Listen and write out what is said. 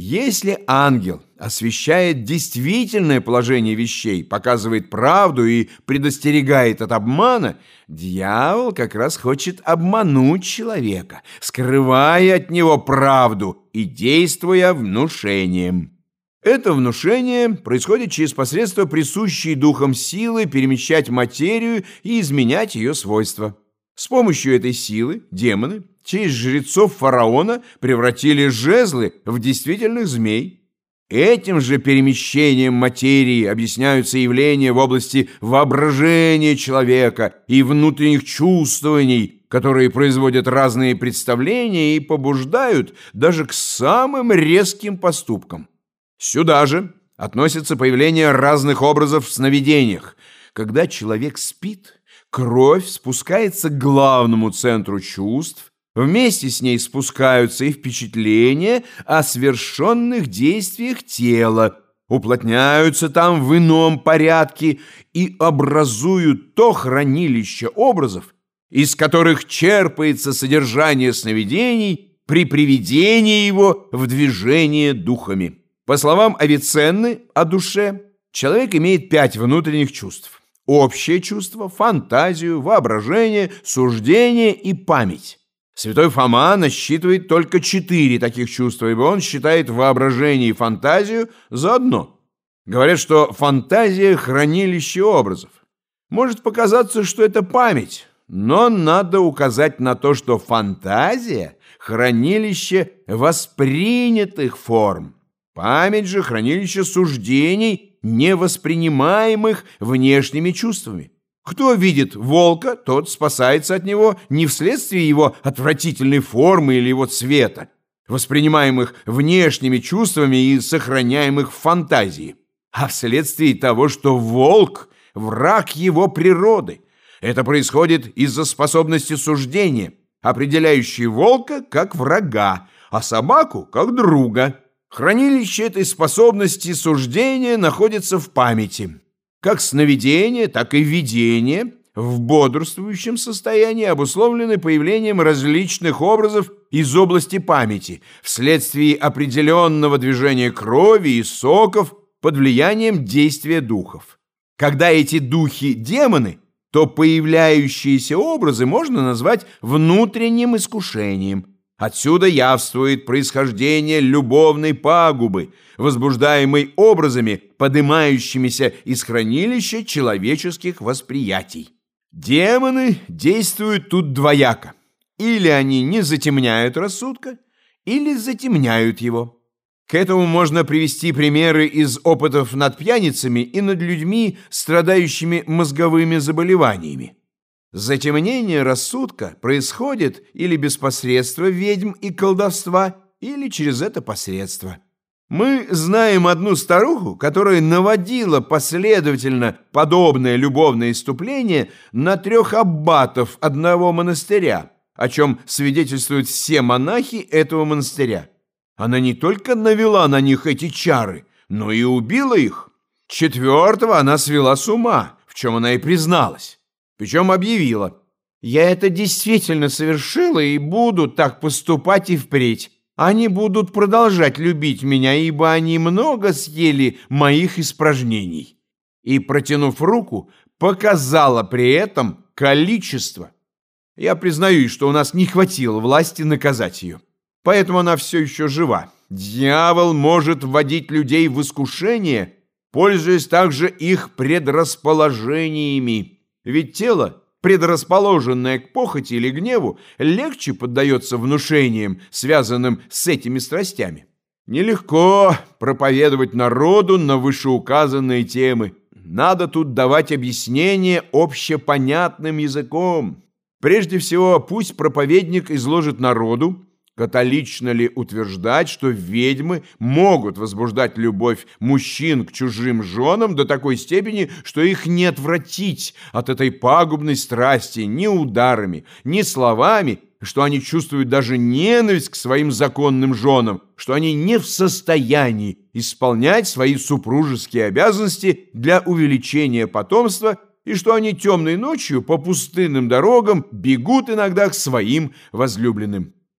Если ангел освещает действительное положение вещей, показывает правду и предостерегает от обмана, дьявол как раз хочет обмануть человека, скрывая от него правду и действуя внушением. Это внушение происходит через посредство присущей духом силы перемещать материю и изменять ее свойства. С помощью этой силы демоны через жрецов фараона превратили жезлы в действительных змей. Этим же перемещением материи объясняются явления в области воображения человека и внутренних чувствований, которые производят разные представления и побуждают даже к самым резким поступкам. Сюда же относится появление разных образов в сновидениях. Когда человек спит, кровь спускается к главному центру чувств, Вместе с ней спускаются и впечатления о совершенных действиях тела, уплотняются там в ином порядке и образуют то хранилище образов, из которых черпается содержание сновидений при приведении его в движение духами. По словам Авиценны о душе, человек имеет пять внутренних чувств. Общее чувство, фантазию, воображение, суждение и память. Святой Фома насчитывает только четыре таких чувства, ибо он считает воображение и фантазию заодно. Говорят, что фантазия – хранилище образов. Может показаться, что это память, но надо указать на то, что фантазия – хранилище воспринятых форм. Память же – хранилище суждений, невоспринимаемых внешними чувствами. Кто видит волка, тот спасается от него не вследствие его отвратительной формы или его цвета, воспринимаемых внешними чувствами и сохраняемых в фантазии, а вследствие того, что волк – враг его природы. Это происходит из-за способности суждения, определяющей волка как врага, а собаку как друга. Хранилище этой способности суждения находится в памяти. Как сновидение, так и видение в бодрствующем состоянии обусловлены появлением различных образов из области памяти вследствие определенного движения крови и соков под влиянием действия духов. Когда эти духи – демоны, то появляющиеся образы можно назвать внутренним искушением – Отсюда явствует происхождение любовной пагубы, возбуждаемой образами, поднимающимися из хранилища человеческих восприятий. Демоны действуют тут двояко. Или они не затемняют рассудка, или затемняют его. К этому можно привести примеры из опытов над пьяницами и над людьми, страдающими мозговыми заболеваниями. Затемнение рассудка происходит или без посредства ведьм и колдовства, или через это посредство. Мы знаем одну старуху, которая наводила последовательно подобное любовное иступление на трех аббатов одного монастыря, о чем свидетельствуют все монахи этого монастыря. Она не только навела на них эти чары, но и убила их. Четвертого она свела с ума, в чем она и призналась. Причем объявила, «Я это действительно совершила и буду так поступать и впредь. Они будут продолжать любить меня, ибо они много съели моих испражнений». И, протянув руку, показала при этом количество. Я признаюсь, что у нас не хватило власти наказать ее. Поэтому она все еще жива. Дьявол может вводить людей в искушение, пользуясь также их предрасположениями. Ведь тело, предрасположенное к похоти или гневу, легче поддается внушениям, связанным с этими страстями. Нелегко проповедовать народу на вышеуказанные темы. Надо тут давать объяснение общепонятным языком. Прежде всего, пусть проповедник изложит народу, Католично ли утверждать, что ведьмы могут возбуждать любовь мужчин к чужим женам до такой степени, что их не отвратить от этой пагубной страсти ни ударами, ни словами, что они чувствуют даже ненависть к своим законным женам, что они не в состоянии исполнять свои супружеские обязанности для увеличения потомства и что они темной ночью по пустынным дорогам бегут иногда к своим возлюбленным.